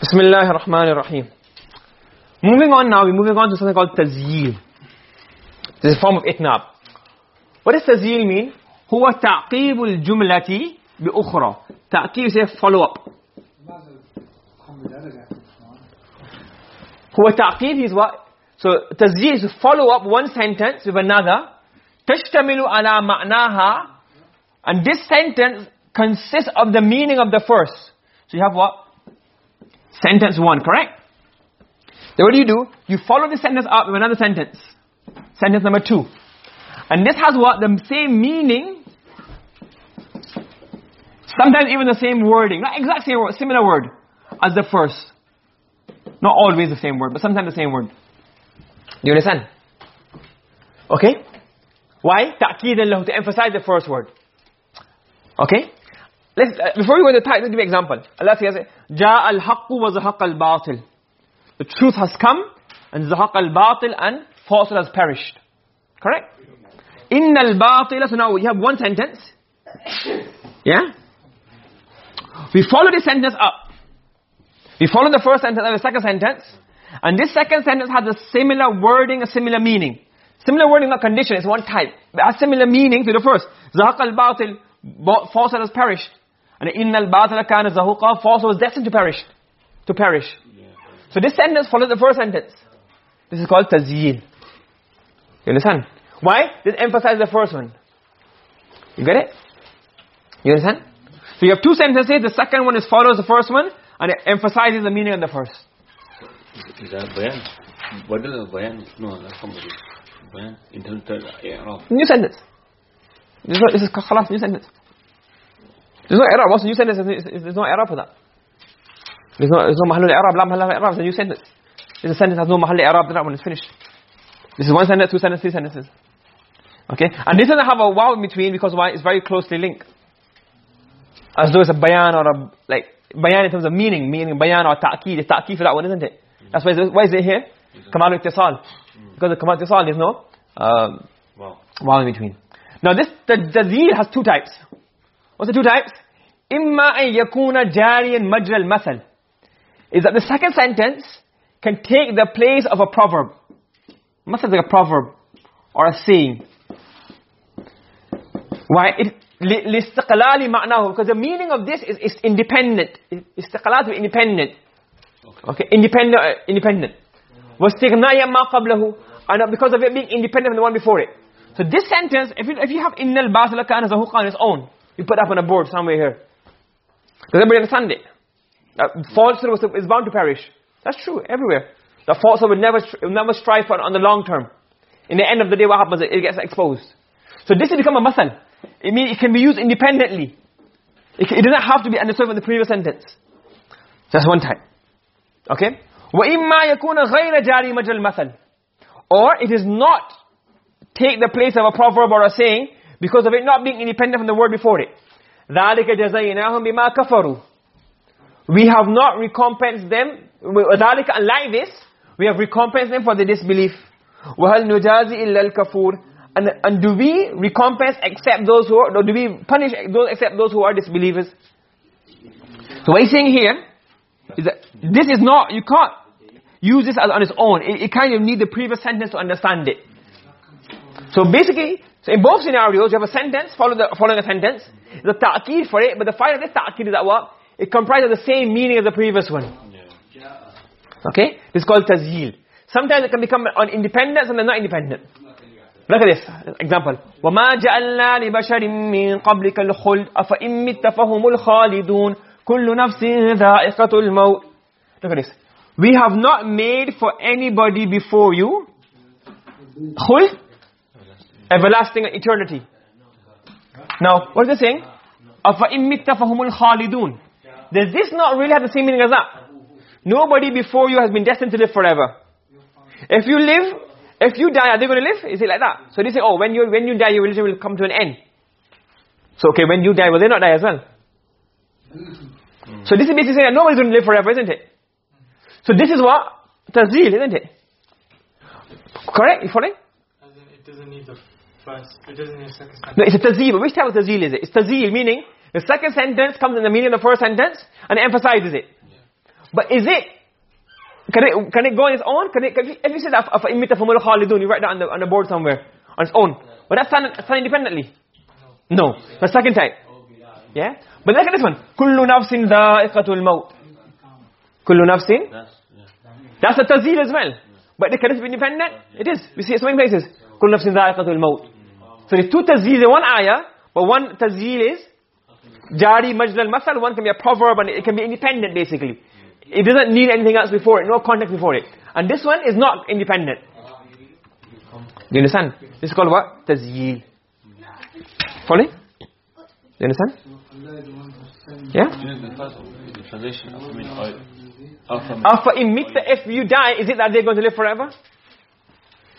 Bismillah ar-Rahman ar-Rahim. Moving on now, we're moving on to something called tazyeel. This is a form of itnab. What does tazyeel mean? هو تعقيب الجملة بأخرى. تعقيب is a follow up. هو تعقيب is what? So tazyeel is to follow up one sentence with another. تشتمل على معناها and this sentence consists of the meaning of the first. So you have what? Sentence one, correct? Then what do you do? You follow the sentence up with another sentence. Sentence number two. And this has what? The same meaning. Sometimes even the same wording. Not exact same word, similar word as the first. Not always the same word, but sometimes the same word. Do you understand? Okay? Why? To emphasize the first word. Okay? Let's, uh, before we go to type, let's give an example. Allah says, جاء الحق وزهق الباطل. The truth has come, and زهق الباطل, and falsehood has perished. Correct? إن الباطل, so now we have one sentence. Yeah? We follow this sentence up. We follow the first sentence and the second sentence. And this second sentence has a similar wording, a similar meaning. Similar wording, not condition, it's one type. But has similar meaning to the first. زهق الباطل, falsehood has perished. And innal batila kana zahuqa, false was destined to perish. To perish. So this sentence follows the first sentence. This is called tazyeel. You understand? Why? This emphasize the first one. You get it? You understand? So you have two sentences. The second one is follows the first one and it emphasizes the meaning of the first. What is bayan? No, not. Bayan. In terms of... New sentence. This is, this is khalas, new sentence. There's no error. What's the new sentence? There's there's no error for that. There's no, there's no mahal al-i'rab, la mahal al-i'rab. It's a new sentence. This sentence has no mahal al-i'rab, that one is finished. This is one sentence, two sentences, three sentences. Okay? And this doesn't have a wow in between because why? It's very closely linked. As though it's a bayan or a, like, bayan in terms of meaning, meaning bayan or ta'keed. It's ta'keed for that one, isn't it? That's why, why is it here? Kamal al-ittisal. Because the kamal al-ittisal, there's no um, wow wow in between. Now this, the tazeel has two types. What's the two types? إما أن يكون جاريا مجرى المثل is that the second sentence can take the place of a proverb. Must like a proverb or a saying. Why? It, li- لاستقلال معناه because the meaning of this is, is independent. استقلال to independent. Okay, independent. Uh, independent. واستغناء ما قبله and because of it being independent from the one before it. So this sentence, if you, if you have إن الباطل كان زهوقا on its own, you put up on a board somewhere here. Does everybody understand it? Uh, falsehood was, is bound to perish. That's true, everywhere. The falsehood will never, str- will never strive for on the long term. In the end of the day, what happens? It gets exposed. So this has become a masal. It means it can be used independently. It, can, it doesn't have to be understood from the previous sentence. That's one type. Okay? وَإِمَّا يَكُونَ غَيْرَ جَارِي مَجْرَ الْمَثَلِ Or it is not take the place of a proverb or a saying because of it not being independent from the word before it. ذَلِكَ جَزَيْنَاهُمْ بِمَا كَفَرُوا We have not recompensed them. وَذَلِكَ Unlike this, we have recompensed them for the disbelief. وَهَلْ نُجَازِ إِلَّا الْكَفُورِ and, and do we recompense except those who are, or do we punish those except those who are disbelievers? So what he's saying here is that this is not, you can't use this as on its own. It, it kind of need the previous sentence to understand it. So basically, so in both scenarios, you have a sentence the, following a sentence. The ta'qib for it, but the fire of this ta'qib is that what? It comprises the same meaning as the previous one. Okay? This is called tazyeel. Sometimes it can become on independent, sometimes not independent. Look at this example. وَمَا لِبَشَرٍ مِّن قَبْلِكَ الْخُلْدَ الْخَالِدُونَ كُلُّ نَفْسٍ ذَائِقَةُ Look at this. We have not made for anybody before you everlasting eternity. Now what is the saying? Afa imitta fahumul khalidun. Does this not really have the same meaning as that? Nobody before you has been destined to live forever. If you live if you die are they going to live? Is it like that? So they say oh when you when you die your religion will come to an end. So okay when you die will they not die as well? So this is basically saying that nobody's going to live forever isn't it? So this is what? Tazil isn't it? Correct? You following? It doesn't need the first, it doesn't need the second sentence. No, it's a tazeel. Which type of tazeel is it? It's tazeel, meaning the second sentence comes in the meaning of the first sentence and emphasizes it. but is it can it can it go on its own? Can it if you, if you say that if imita famul khalidun you write that on the on the board somewhere on its own. But that's stand, stand independently. No. The second type. Yeah. But look at this one. Kullu nafsin dha'iqatul maut. Kullu nafsin? That's, yeah. that's a tazil as well. But can it be independent. It is. We see it so many places. Kullu nafsin dha'iqatul maut so there's two tazil in one ayah but one tazil is jari majlal masal. One can be a proverb and it can be independent basically. It doesn't need anything else before it. No context before it. And this one is not independent. Do you understand? This is called what? Tazyil follow do you understand? Yeah? You know, the translation of min oil. After afa imitta if you die is it that they're going to live forever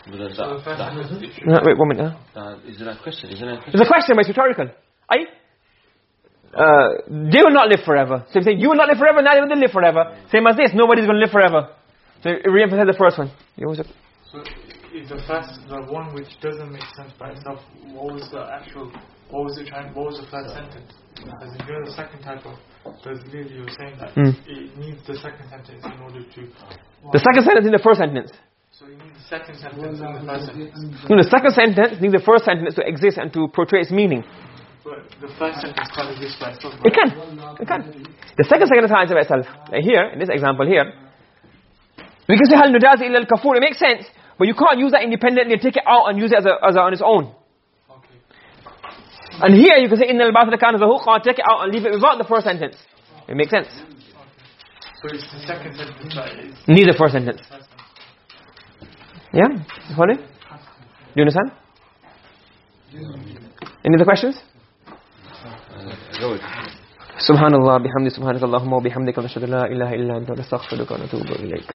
Because that, that, that, no, wait one minute huh? that, is that a question? Isn't it a question? it's a question but it's rhetorical aye uh, they will not live forever so if you say you will not live forever neither will they live forever same as this nobody's going to live forever so re-emphasize the first one you know, So, if the first, the one which doesn't make sense by itself, what was the actual, what was it trying, what was the first sentence? As in, you know, the second type of, there's literally you were saying that Hmm. it needs the second sentence in order to, the second sentence in the first sentence so you need the second sentence in the first sentence. No, the second sentence needs the first sentence to exist and to portray its meaning. But the first sentence can't exist by itself. It can. It can. The second sentence can't answer by itself. Like here, in this example here, we can say hal nujazi illa al-kafur. It makes sense, but you can't use that independently and take it out and use it as a, as a, on its own. Okay. And here you can say inna al-bathila kana zahuqa, take it out and leave it without the first sentence. It makes sense. So it's the second sentence that is Needs the first sentence. the first sentence. Yeah, just Do you understand? Any other questions? Subhanallah, bihamdi, subhanallahumma, bihamdika, wa ashadu la ilaha illa anta, nastaghfiruka wa natubu ilayk.